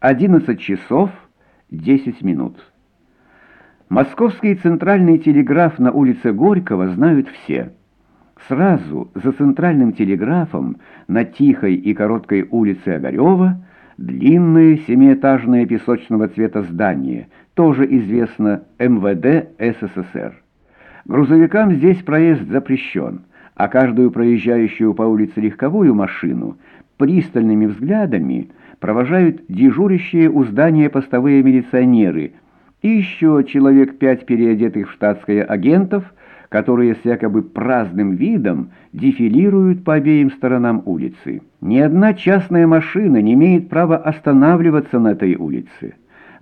11 часов 10 минут. Московский центральный телеграф на улице Горького знают все. Сразу за центральным телеграфом на тихой и короткой улице Огарева длинное семиэтажное песочного цвета здание, тоже известно МВД СССР. Грузовикам здесь проезд запрещен, а каждую проезжающую по улице легковую машину пристальными взглядами провожают дежурящие у здания постовые милиционеры и еще человек пять переодетых в штатское агентов, которые с якобы праздным видом дефилируют по обеим сторонам улицы. Ни одна частная машина не имеет права останавливаться на этой улице.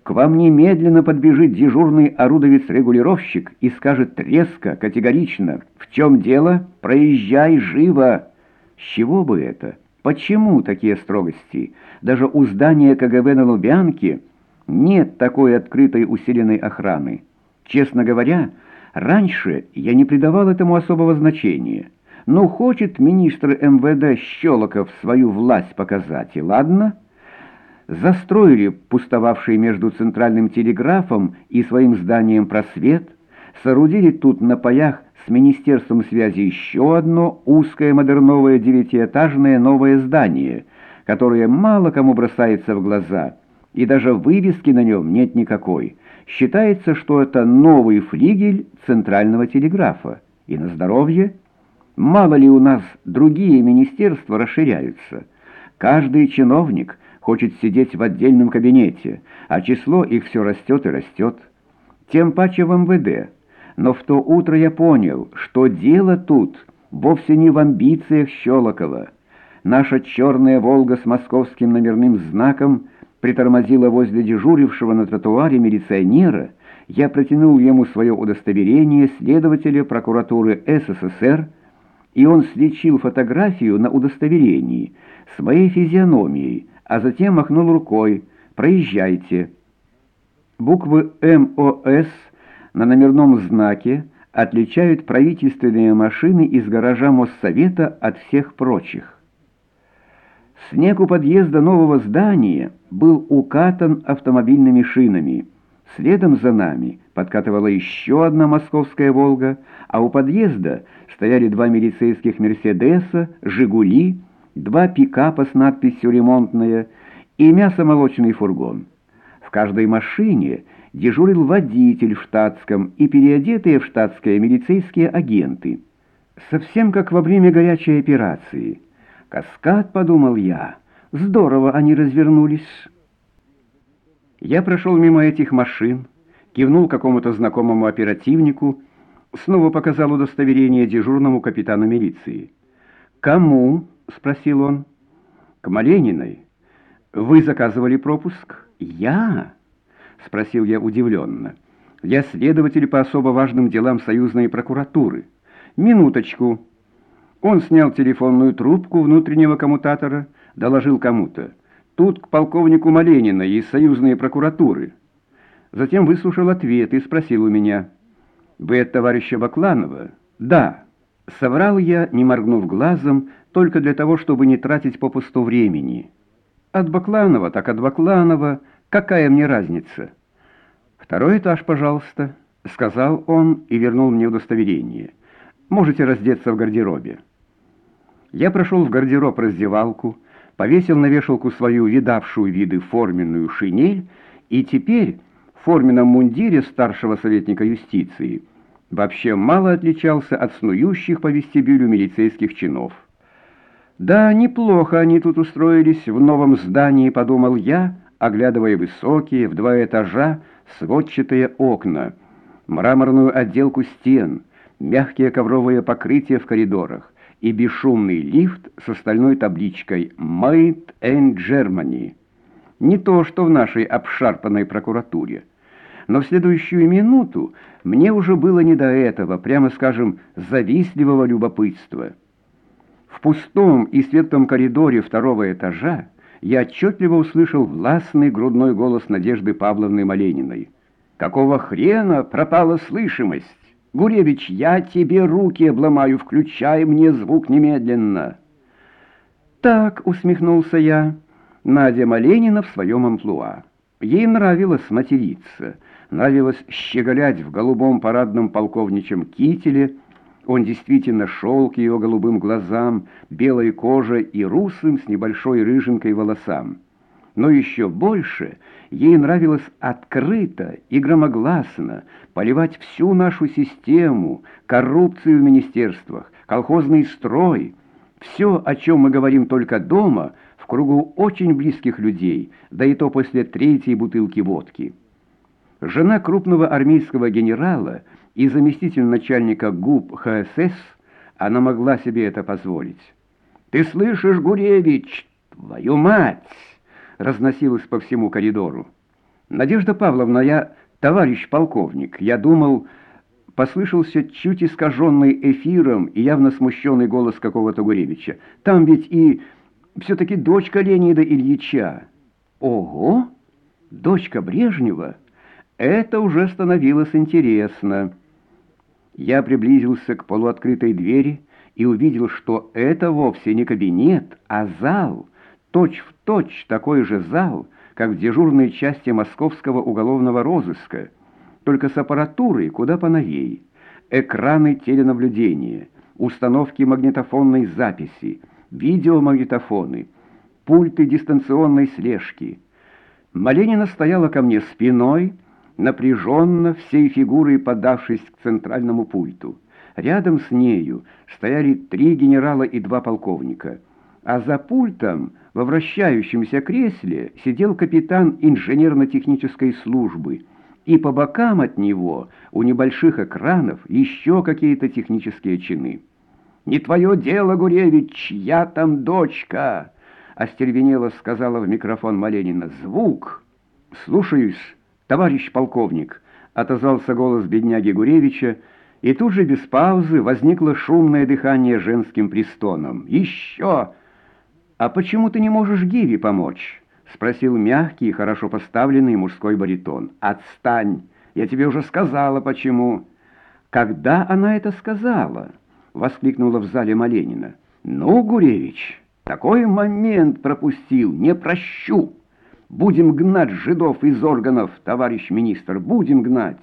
К вам немедленно подбежит дежурный орудовец-регулировщик и скажет резко, категорично, «В чем дело? Проезжай живо!» С чего бы это? Почему такие строгости? Даже у здания КГБ на Лубянке нет такой открытой усиленной охраны. Честно говоря, раньше я не придавал этому особого значения. Но хочет министр МВД Щелоков свою власть показать, и ладно? Застроили пустовавший между центральным телеграфом и своим зданием просвет, соорудили тут на паях с Министерством связи еще одно узкое модерновое девятиэтажное новое здание, которое мало кому бросается в глаза, и даже вывески на нем нет никакой. Считается, что это новый флигель центрального телеграфа. И на здоровье? Мало ли у нас другие министерства расширяются. Каждый чиновник хочет сидеть в отдельном кабинете, а число их все растет и растет. Тем паче в МВД – но в то утро я понял, что дело тут вовсе не в амбициях Щелокова. Наша черная «Волга» с московским номерным знаком притормозила возле дежурившего на тротуаре милиционера, я протянул ему свое удостоверение следователя прокуратуры СССР, и он сличил фотографию на удостоверении с моей физиономией, а затем махнул рукой «Проезжайте». Буквы МОС на номерном знаке отличают правительственные машины из гаража Моссовета от всех прочих. Снег у подъезда нового здания был укатан автомобильными шинами. Следом за нами подкатывала еще одна московская «Волга», а у подъезда стояли два милицейских «Мерседеса», «Жигули», два пикапа с надписью «Ремонтная» и мясомолочный фургон. В каждой машине дежурил водитель в штатском и переодетые в штатское милицейские агенты. Совсем как во время горячей операции. «Каскад», — подумал я, — «здорово они развернулись». Я прошел мимо этих машин, кивнул какому-то знакомому оперативнику, снова показал удостоверение дежурному капитану милиции. «Кому?» — спросил он. «К Малениной. Вы заказывали пропуск?» «Я?» — спросил я удивленно. «Я следователь по особо важным делам союзной прокуратуры. Минуточку». Он снял телефонную трубку внутреннего коммутатора, доложил кому-то. «Тут к полковнику Маленина из союзной прокуратуры». Затем выслушал ответ и спросил у меня. «Вы от товарища Бакланова?» «Да». Соврал я, не моргнув глазом, только для того, чтобы не тратить попусту времени. «От Бакланова, так от Бакланова...» Какая мне разница? Второй этаж, пожалуйста, сказал он и вернул мне удостоверение. Можете раздеться в гардеробе. Я прошел в гардероб-раздевалку, повесил на вешалку свою видавшую виды форменную шинель и теперь в форменном мундире старшего советника юстиции вообще мало отличался от снующих по вестибюлю милицейских чинов. Да, неплохо они тут устроились в новом здании, подумал я, оглядывая высокие в два этажа сводчатые окна, мраморную отделку стен, мягкие ковровые покрытия в коридорах и бесшумный лифт с стальной табличкой «Made in Germany». Не то, что в нашей обшарпанной прокуратуре. Но в следующую минуту мне уже было не до этого, прямо скажем, завистливого любопытства. В пустом и светлом коридоре второго этажа я отчетливо услышал властный грудной голос Надежды Павловны Малениной. «Какого хрена пропала слышимость? Гуревич, я тебе руки обломаю, включай мне звук немедленно!» «Так», — усмехнулся я, — Надя Маленина в своем амплуа. Ей нравилось материться, нравилось щеголять в голубом парадном полковничьем кителе. Он действительно шел к ее голубым глазам, белой коже и русым с небольшой рыжинкой волосам. Но еще больше ей нравилось открыто и громогласно поливать всю нашу систему, коррупцию в министерствах, колхозный строй, все, о чем мы говорим только дома — в кругу очень близких людей, да и то после третьей бутылки водки. Жена крупного армейского генерала и заместитель начальника ГУП ХСС, она могла себе это позволить. «Ты слышишь, Гуревич, твою мать!» разносилось по всему коридору. «Надежда Павловна, я товарищ полковник, я думал...» Послышался чуть искаженный эфиром и явно смущенный голос какого-то Гуревича. «Там ведь и все-таки дочка Леонида Ильича. Ого! Дочка Брежнева? Это уже становилось интересно. Я приблизился к полуоткрытой двери и увидел, что это вовсе не кабинет, а зал, точь-в-точь точь такой же зал, как в дежурной части московского уголовного розыска, только с аппаратурой куда поновей. Экраны теленаблюдения, установки магнитофонной записи — видеомагнитофоны, пульты дистанционной слежки. Маленина стояла ко мне спиной, напряженно, всей фигурой подавшись к центральному пульту. Рядом с нею стояли три генерала и два полковника, а за пультом во вращающемся кресле сидел капитан инженерно-технической службы, и по бокам от него у небольших экранов еще какие-то технические чины. «Не твое дело, Гуревич, я там дочка!» Остервенело сказала в микрофон Маленина. «Звук!» «Слушаюсь, товарищ полковник!» Отозвался голос бедняги Гуревича, и тут же без паузы возникло шумное дыхание женским пристоном. «Еще!» «А почему ты не можешь Гиви помочь?» Спросил мягкий и хорошо поставленный мужской баритон. «Отстань! Я тебе уже сказала, почему!» «Когда она это сказала?» — воскликнула в зале Маленина. «Ну, Гуревич, такой момент пропустил, не прощу! Будем гнать жидов из органов, товарищ министр, будем гнать!»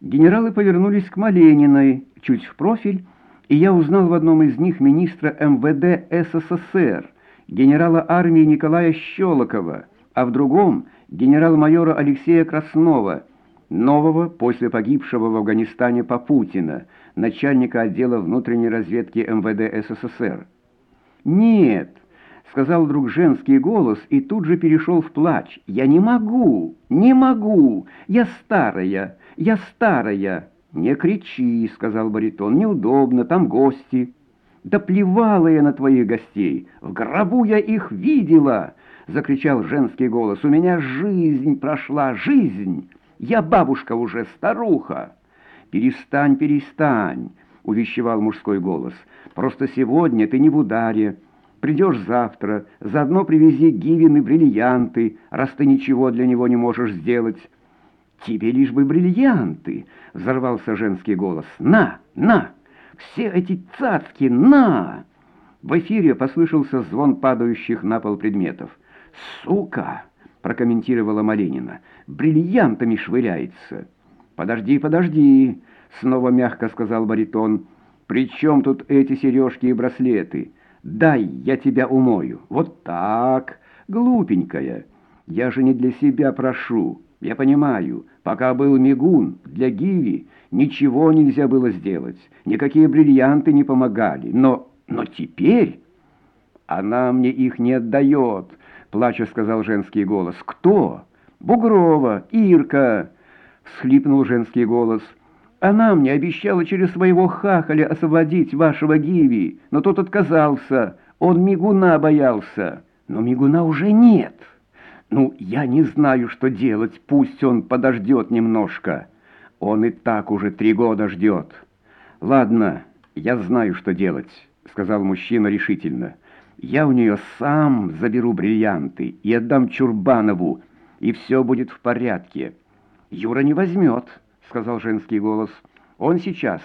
Генералы повернулись к Малениной, чуть в профиль, и я узнал в одном из них министра МВД СССР, генерала армии Николая Щелокова, а в другом — генерал-майора Алексея Краснова, нового после погибшего в Афганистане Попутина, начальника отдела внутренней разведки МВД СССР. «Нет», — сказал вдруг женский голос и тут же перешел в плач. «Я не могу, не могу, я старая, я старая». «Не кричи», — сказал баритон, — «неудобно, там гости». «Да плевала я на твоих гостей, в гробу я их видела!» — закричал женский голос. «У меня жизнь прошла, жизнь! Я бабушка уже, старуха!» «Перестань, перестань!» — увещевал мужской голос. «Просто сегодня ты не в ударе. Придешь завтра, заодно привези Гивины бриллианты, раз ты ничего для него не можешь сделать». «Тебе лишь бы бриллианты!» — взорвался женский голос. «На, на! Все эти цацки, на!» В эфире послышался звон падающих на пол предметов. «Сука!» — прокомментировала Маленина. «Бриллиантами швыряется!» «Подожди, подожди!» — снова мягко сказал баритон. «При чем тут эти сережки и браслеты? Дай, я тебя умою. Вот так, глупенькая. Я же не для себя прошу. Я понимаю, пока был мигун, для Гиви ничего нельзя было сделать. Никакие бриллианты не помогали. Но, но теперь...» «Она мне их не отдает», — плача сказал женский голос. «Кто?» «Бугрова, Ирка». — всхлипнул женский голос. «Она мне обещала через своего хахаля освободить вашего Гиви, но тот отказался. Он мигуна боялся. Но мигуна уже нет. Ну, я не знаю, что делать. Пусть он подождет немножко. Он и так уже три года ждет. Ладно, я знаю, что делать», — сказал мужчина решительно. «Я у нее сам заберу бриллианты и отдам Чурбанову, и все будет в порядке». «Юра не возьмет», — сказал женский голос. «Он сейчас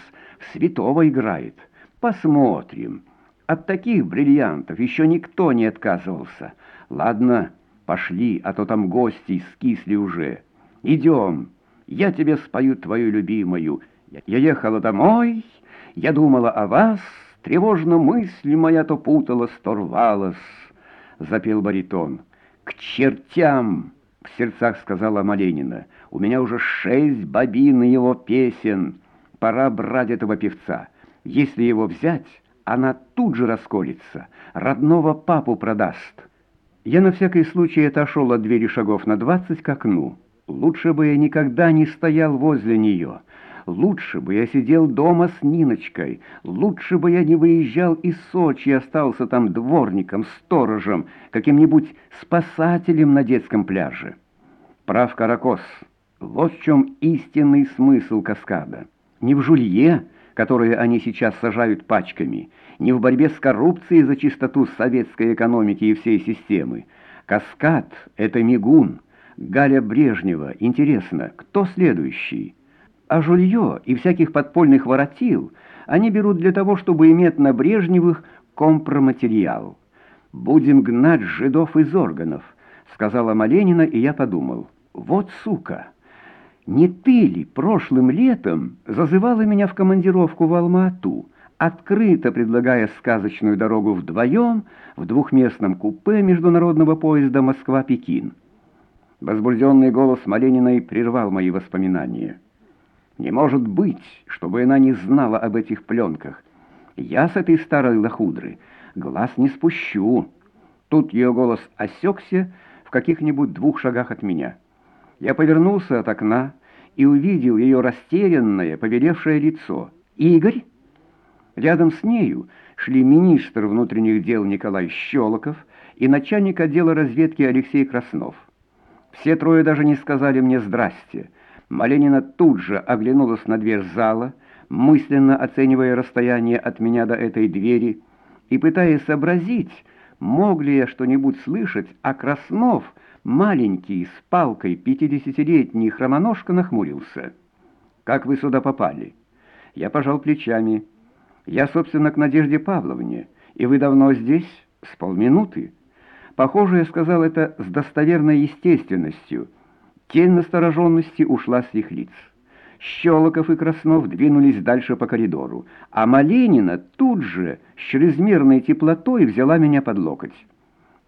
святого играет. Посмотрим. От таких бриллиантов еще никто не отказывался. Ладно, пошли, а то там гости скисли уже. Идем, я тебе спою твою любимую. Я ехала домой, я думала о вас, тревожно мысль моя то путалась, то рвалась, — запел баритон. «К чертям!» — в сердцах сказала Маленина. «У меня уже шесть бобин его песен. Пора брать этого певца. Если его взять, она тут же расколется, родного папу продаст». Я на всякий случай отошел от двери шагов на двадцать к окну. Лучше бы я никогда не стоял возле нее. Лучше бы я сидел дома с Ниночкой. Лучше бы я не выезжал из Сочи и остался там дворником, сторожем, каким-нибудь спасателем на детском пляже. Прав Каракос. Вот в чем истинный смысл каскада. Не в жулье, которые они сейчас сажают пачками, не в борьбе с коррупцией за чистоту советской экономики и всей системы. Каскад — это мигун. Галя Брежнева. Интересно, кто следующий? А жулье и всяких подпольных воротил они берут для того, чтобы иметь на Брежневых компроматериал. «Будем гнать жидов из органов», — сказала Маленина, и я подумал, «вот сука». Не ты ли прошлым летом зазывала меня в командировку в Алма-Ату, открыто предлагая сказочную дорогу вдвоем в двухместном купе международного поезда Москва-Пекин? Возбужденный голос Малениной прервал мои воспоминания. Не может быть, чтобы она не знала об этих пленках. Я с этой старой лохудры глаз не спущу. Тут ее голос осекся в каких-нибудь двух шагах от меня. Я повернулся от окна и увидел ее растерянное, побелевшее лицо. «Игорь?» Рядом с нею шли министр внутренних дел Николай Щелоков и начальник отдела разведки Алексей Краснов. Все трое даже не сказали мне «здрасте», Маленина тут же оглянулась на дверь зала, мысленно оценивая расстояние от меня до этой двери и пытаясь сообразить, мог ли я что-нибудь слышать, а Краснов, маленький, с палкой, пятидесятилетний хромоножка, нахмурился. «Как вы сюда попали?» Я пожал плечами. «Я, собственно, к Надежде Павловне. И вы давно здесь?» «С полминуты». Похоже, я сказал это с достоверной естественностью — Тень настороженности ушла с их лиц. Щелоков и Краснов двинулись дальше по коридору, а Маленина тут же с чрезмерной теплотой взяла меня под локоть.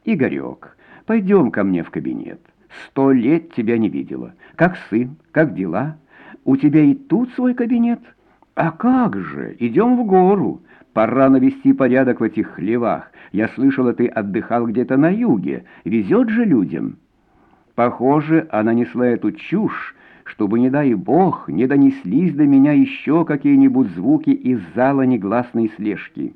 «Игорек, пойдем ко мне в кабинет. Сто лет тебя не видела. Как сын, как дела? У тебя и тут свой кабинет? А как же, идем в гору. Пора навести порядок в этих хлевах. Я слышала, ты отдыхал где-то на юге. Везет же людям». Похоже, она несла эту чушь, чтобы, не дай бог, не донеслись до меня еще какие-нибудь звуки из зала негласной слежки.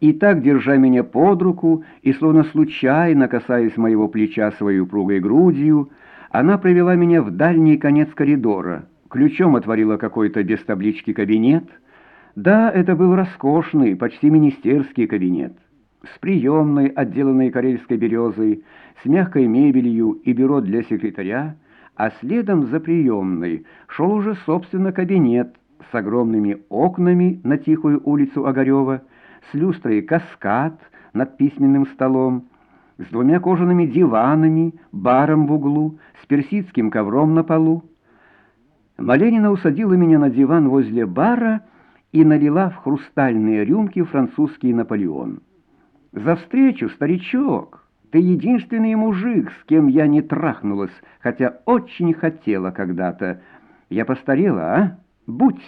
И так, держа меня под руку и словно случайно касаясь моего плеча своей упругой грудью, она провела меня в дальний конец коридора, ключом отворила какой-то без таблички кабинет. Да, это был роскошный, почти министерский кабинет с приемной, отделанной карельской березой, с мягкой мебелью и бюро для секретаря, а следом за приемной шел уже, собственно, кабинет с огромными окнами на тихую улицу Огарева, с люстрой «Каскад» над письменным столом, с двумя кожаными диванами, баром в углу, с персидским ковром на полу. Маленина усадила меня на диван возле бара и налила в хрустальные рюмки французский Наполеон. «За встречу, старичок! Ты единственный мужик, с кем я не трахнулась, хотя очень хотела когда-то. Я постарела, а? Будь!»